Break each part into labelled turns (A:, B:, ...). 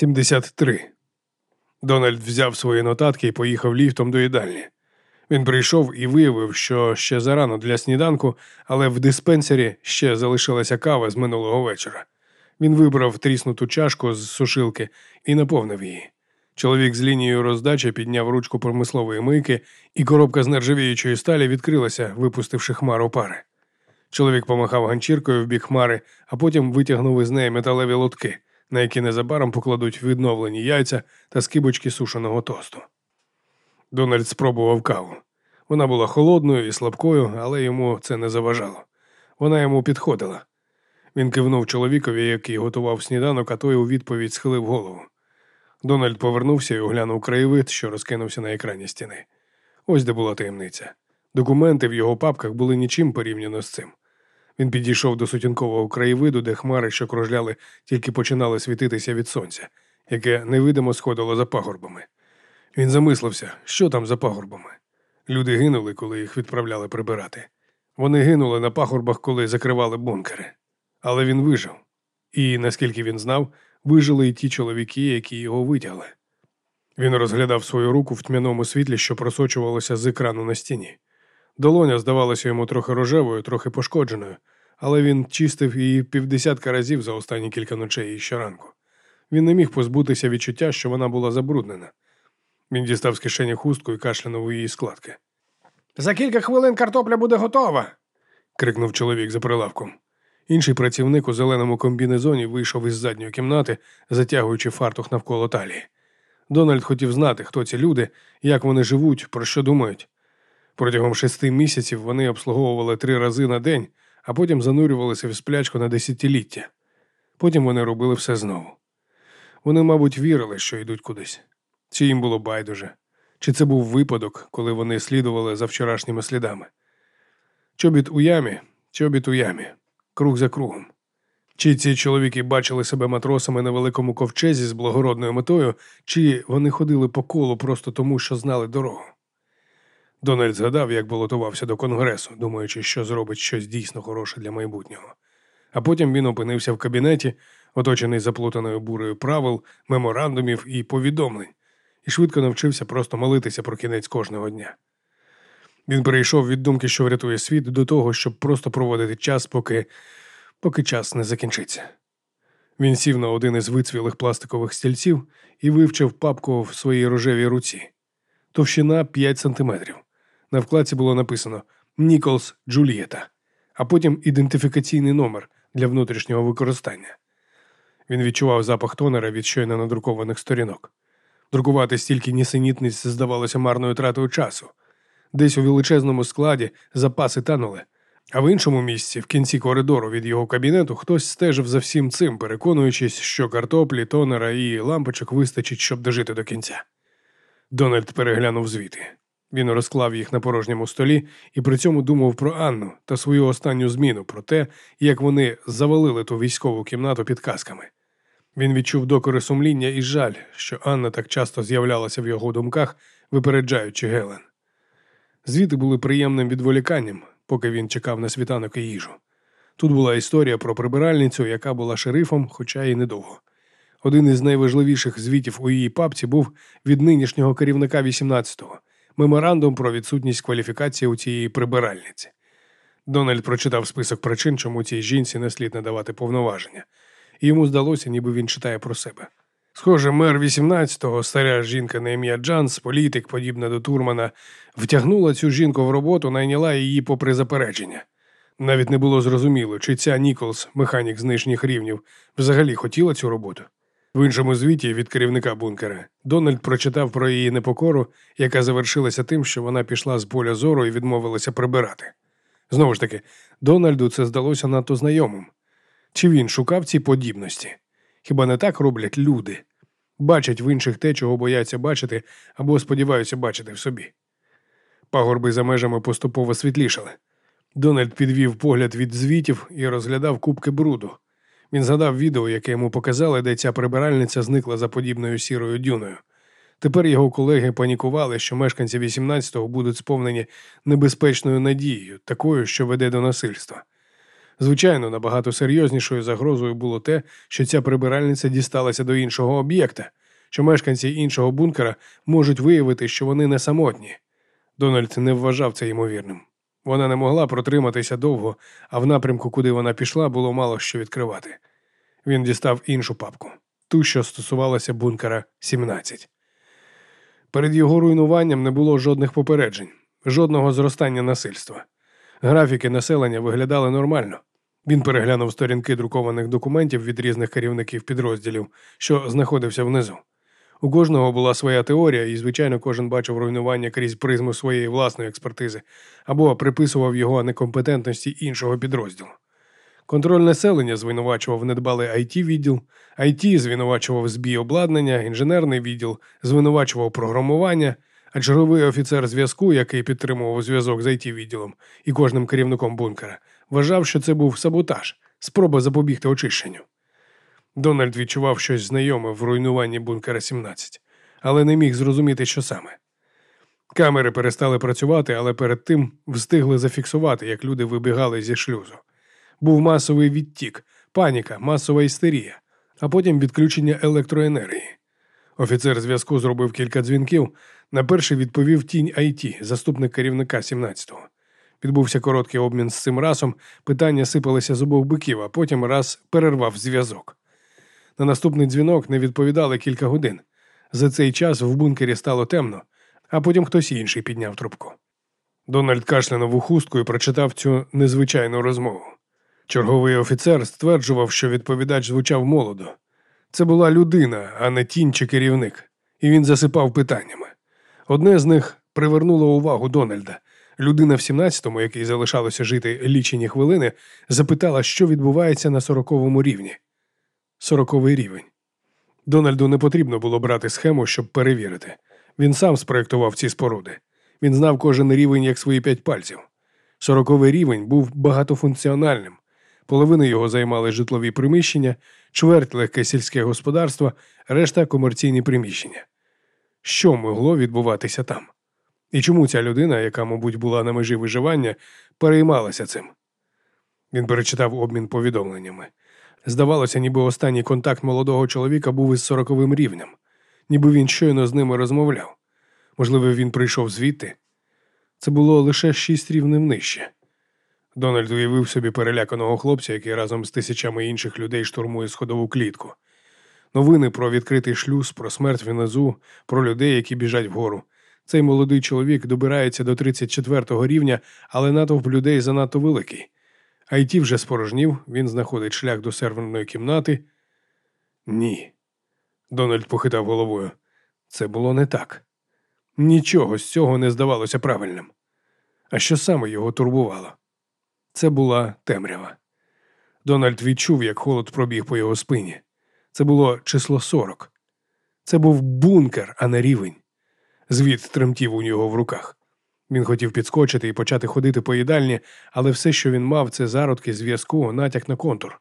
A: 73. Дональд взяв свої нотатки і поїхав ліфтом до їдальні. Він прийшов і виявив, що ще зарано для сніданку, але в диспенсері ще залишилася кава з минулого вечора. Він вибрав тріснуту чашку з сушилки і наповнив її. Чоловік з лінією роздачі підняв ручку промислової мийки, і коробка з нержавіючої сталі відкрилася, випустивши хмару пари. Чоловік помахав ганчіркою в бік хмари, а потім витягнув із неї металеві лотки, на які незабаром покладуть відновлені яйця та скибочки сушеного тосту. Дональд спробував каву. Вона була холодною і слабкою, але йому це не заважало. Вона йому підходила. Він кивнув чоловікові, який готував сніданок, а той у відповідь схилив голову. Дональд повернувся і оглянув краєвид, що розкинувся на екрані стіни. Ось де була таємниця. Документи в його папках були нічим порівняно з цим. Він підійшов до сутінкового краєвиду, де хмари, що кружляли, тільки починали світитися від сонця, яке невидимо сходило за пагорбами. Він замислився, що там за пагорбами. Люди гинули, коли їх відправляли прибирати. Вони гинули на пагорбах, коли закривали бункери. Але він вижив. І, наскільки він знав, вижили й ті чоловіки, які його витягли. Він розглядав свою руку в тьмяному світлі, що просочувалося з екрану на стіні. Долоня здавалася йому трохи рожевою, трохи пошкодженою, але він чистив її півдесятка разів за останні кілька ночей і щоранку. Він не міг позбутися відчуття, що вона була забруднена. Він дістав з кишені хустку і кашлянув у її складки. За кілька хвилин картопля буде готова. крикнув чоловік за прилавком. Інший працівник у зеленому комбінезоні вийшов із задньої кімнати, затягуючи фартух навколо талії. Дональд хотів знати, хто ці люди, як вони живуть, про що думають. Протягом шести місяців вони обслуговували три рази на день, а потім занурювалися в сплячку на десятиліття. Потім вони робили все знову. Вони, мабуть, вірили, що йдуть кудись. Чи їм було байдуже, чи це був випадок, коли вони слідували за вчорашніми слідами. Чобіт у ямі, чобіт у ямі, круг за кругом. Чи ці чоловіки бачили себе матросами на великому ковчезі з благородною метою, чи вони ходили по колу просто тому, що знали дорогу. Дональд згадав, як балотувався до конгресу, думаючи, що зробить щось дійсно хороше для майбутнього. А потім він опинився в кабінеті, оточений заплутаною бурею правил, меморандумів і повідомлень, і швидко навчився просто молитися про кінець кожного дня. Він перейшов від думки, що врятує світ, до того, щоб просто проводити час, поки, поки час не закінчиться. Він сів на один із вицвілих пластикових стільців і вивчив папку в своїй рожевій руці. Товщина 5 сантиметрів. На вкладці було написано Ніколс Джульєта, а потім ідентифікаційний номер для внутрішнього використання. Він відчував запах тонера від щойно надрукованих сторінок. Друкувати стільки нісенітниць здавалося марною тратою часу. Десь у величезному складі запаси танули, а в іншому місці, в кінці коридору від його кабінету, хтось стежив за всім цим, переконуючись, що картоплі, тонера і лампочок вистачить, щоб дожити до кінця. Дональд переглянув звіти. Він розклав їх на порожньому столі і при цьому думав про Анну та свою останню зміну, про те, як вони завалили ту військову кімнату підказками. Він відчув докори сумління і жаль, що Анна так часто з'являлася в його думках, випереджаючи Гелен. Звіти були приємним відволіканням, поки він чекав на світанок і їжу. Тут була історія про прибиральницю, яка була шерифом, хоча й недовго. Один із найважливіших звітів у її папці був від нинішнього керівника 18-го меморандум про відсутність кваліфікації у цієї прибиральниці. Дональд прочитав список причин, чому цій жінці не слід надавати повноваження, і йому здалося, ніби він читає про себе. Схоже, мер 18-го, старя жінка на ім'я Джанс, політик, подібна до Турмана, втягнула цю жінку в роботу, найняла її попри заперечення. Навіть не було зрозуміло, чи ця Ніколс, механік з нижніх рівнів, взагалі хотіла цю роботу. В іншому звіті від керівника бункера Дональд прочитав про її непокору, яка завершилася тим, що вона пішла з поля зору і відмовилася прибирати. Знову ж таки, Дональду це здалося надто знайомим. Чи він шукав ці подібності? Хіба не так роблять люди? Бачать в інших те, чого бояться бачити, або сподіваються бачити в собі. Пагорби за межами поступово світлішали. Дональд підвів погляд від звітів і розглядав кубки бруду. Він згадав відео, яке йому показали, де ця прибиральниця зникла за подібною сірою дюною. Тепер його колеги панікували, що мешканці 18-го будуть сповнені небезпечною надією, такою, що веде до насильства. Звичайно, набагато серйознішою загрозою було те, що ця прибиральниця дісталася до іншого об'єкта, що мешканці іншого бункера можуть виявити, що вони не самотні. Дональд не вважав це ймовірним. Вона не могла протриматися довго, а в напрямку, куди вона пішла, було мало що відкривати. Він дістав іншу папку, ту, що стосувалася бункера 17. Перед його руйнуванням не було жодних попереджень, жодного зростання насильства. Графіки населення виглядали нормально. Він переглянув сторінки друкованих документів від різних керівників підрозділів, що знаходився внизу. У кожного була своя теорія, і, звичайно, кожен бачив руйнування крізь призму своєї власної експертизи або приписував його некомпетентності іншого підрозділу. Контроль населення звинувачував недбалий it відділ, IT звинувачував збій обладнання, інженерний відділ звинувачував програмування, а черговий офіцер зв'язку, який підтримував зв'язок з it відділом і кожним керівником бункера, вважав, що це був саботаж, спроба запобігти очищенню. Дональд відчував щось знайоме в руйнуванні бункера 17, але не міг зрозуміти, що саме. Камери перестали працювати, але перед тим встигли зафіксувати, як люди вибігали зі шлюзу. Був масовий відтік, паніка, масова істерія, а потім відключення електроенергії. Офіцер зв'язку зробив кілька дзвінків. На перший відповів тінь IT, заступник керівника 17-го. Відбувся короткий обмін з цим расом, питання сипалися з обох биків, а потім раз перервав зв'язок. На наступний дзвінок не відповідали кілька годин. За цей час в бункері стало темно, а потім хтось інший підняв трубку. Дональд кашлянув у хустку і прочитав цю незвичайну розмову. Черговий офіцер стверджував, що відповідач звучав молодо. Це була людина, а не тінь чи керівник, і він засипав питаннями. Одне з них привернуло увагу Дональда. Людина в 17-му, який залишалося жити лічені хвилини, запитала, що відбувається на сороковому рівні. Сороковий рівень. Дональду не потрібно було брати схему, щоб перевірити. Він сам спроєктував ці споруди. Він знав кожен рівень як свої п'ять пальців. Сороковий рівень був багатофункціональним. Половину його займали житлові приміщення, чверть легке сільське господарство, решта комерційні приміщення. Що могло відбуватися там? І чому ця людина, яка, мабуть, була на межі виживання, переймалася цим? Він перечитав обмін повідомленнями. Здавалося, ніби останній контакт молодого чоловіка був із сороковим рівнем, ніби він щойно з ними розмовляв. Можливо, він прийшов звідти. Це було лише шість рівнів нижче. Дональд уявив собі переляканого хлопця, який разом з тисячами інших людей штурмує сходову клітку. Новини про відкритий шлюз, про смерть внизу, про людей, які біжать вгору. Цей молодий чоловік добирається до 34-го рівня, але натовп людей занадто великий. Айті вже спорожнів, він знаходить шлях до серверної кімнати. Ні. Дональд похитав головою. Це було не так. Нічого з цього не здавалося правильним. А що саме його турбувало? Це була темрява. Дональд відчув, як холод пробіг по його спині. Це було число 40. Це був бункер, а не рівень. Звід тремтів у нього в руках. Він хотів підскочити і почати ходити по їдальні, але все, що він мав, це зародки зв'язку, натяк на контур.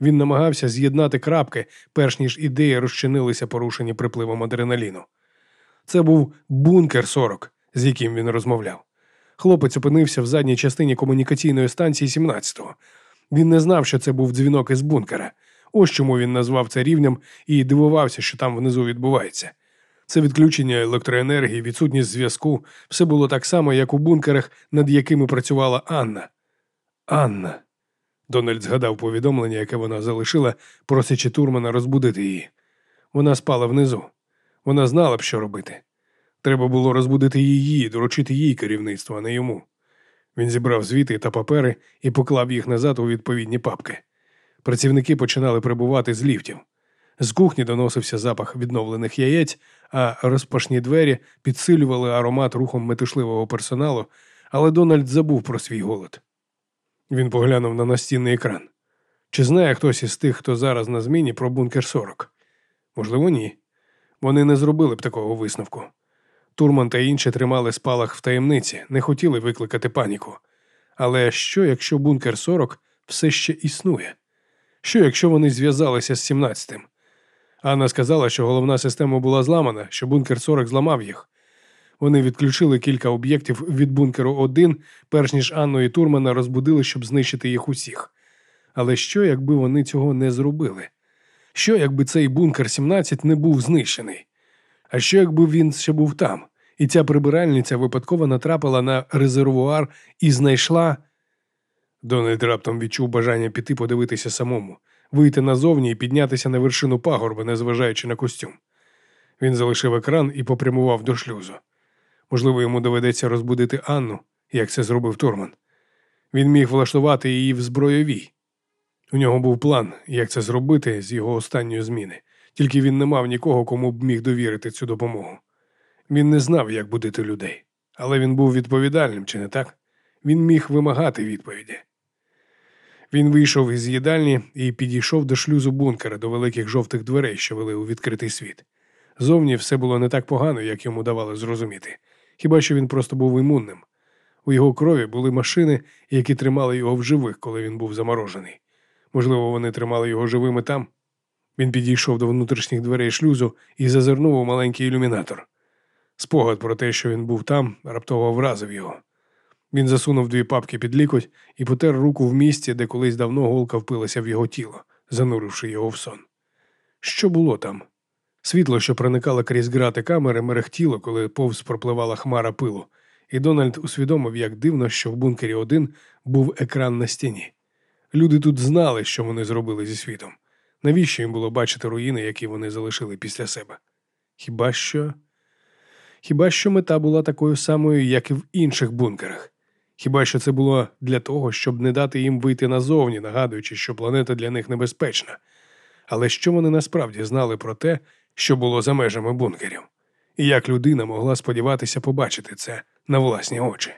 A: Він намагався з'єднати крапки, перш ніж ідеї розчинилися, порушені припливом адреналіну. Це був бункер 40, з яким він розмовляв. Хлопець опинився в задній частині комунікаційної станції 17-го. Він не знав, що це був дзвінок із бункера. Ось чому він назвав це рівнем і дивувався, що там внизу відбувається. Це відключення електроенергії, відсутність зв'язку, все було так само, як у бункерах, над якими працювала Анна. Анна. Дональд згадав повідомлення, яке вона залишила, просячи Турмана розбудити її. Вона спала внизу. Вона знала б, що робити. Треба було розбудити її, доручити їй керівництво, а не йому. Він зібрав звіти та папери і поклав їх назад у відповідні папки. Працівники починали прибувати з ліфтів. З кухні доносився запах відновлених яєць, а розпашні двері підсилювали аромат рухом метушливого персоналу, але Дональд забув про свій голод. Він поглянув на настінний екран. Чи знає хтось із тих, хто зараз на зміні про бункер 40? Можливо, ні. Вони не зробили б такого висновку. Турман та інші тримали спалах в таємниці, не хотіли викликати паніку. Але що, якщо бункер 40 все ще існує? Що, якщо вони зв'язалися з 17-тим? Анна сказала, що головна система була зламана, що бункер 40 зламав їх. Вони відключили кілька об'єктів від бункеру 1, перш ніж Анну і Турмана розбудили, щоб знищити їх усіх. Але що, якби вони цього не зробили? Що, якби цей бункер 17 не був знищений? А що, якби він ще був там, і ця прибиральниця випадково натрапила на резервуар і знайшла. Дональд раптом відчув бажання піти подивитися самому, вийти назовні і піднятися на вершину пагорба, незважаючи на костюм. Він залишив екран і попрямував до шлюзу. Можливо, йому доведеться розбудити Анну, як це зробив Турман. Він міг влаштувати її в збройовій. У нього був план, як це зробити з його останньої зміни, тільки він не мав нікого, кому б міг довірити цю допомогу. Він не знав, як будити людей, але він був відповідальним, чи не так? Він міг вимагати відповіді. Він вийшов із їдальні і підійшов до шлюзу бункера до великих жовтих дверей, що вели у відкритий світ. Зовні все було не так погано, як йому давали зрозуміти. Хіба що він просто був імунним. У його крові були машини, які тримали його в живих, коли він був заморожений. Можливо, вони тримали його живими там. Він підійшов до внутрішніх дверей шлюзу і зазирнув у маленький ілюмінатор. Спогад про те, що він був там, раптово вразив його. Він засунув дві папки під лікоть і потер руку в місці, де колись давно голка впилася в його тіло, зануривши його в сон. Що було там? Світло, що проникало крізь грати камери, мерехтіло, коли повз пропливала хмара пилу, і Дональд усвідомив, як дивно, що в бункері один був екран на стіні. Люди тут знали, що вони зробили зі світом. Навіщо їм було бачити руїни, які вони залишили після себе? Хіба що. Хіба що мета була такою самою, як і в інших бункерах? Хіба що це було для того, щоб не дати їм вийти назовні, нагадуючи, що планета для них небезпечна? Але що вони насправді знали про те, що було за межами бункерів? І як людина могла сподіватися побачити це на власні очі?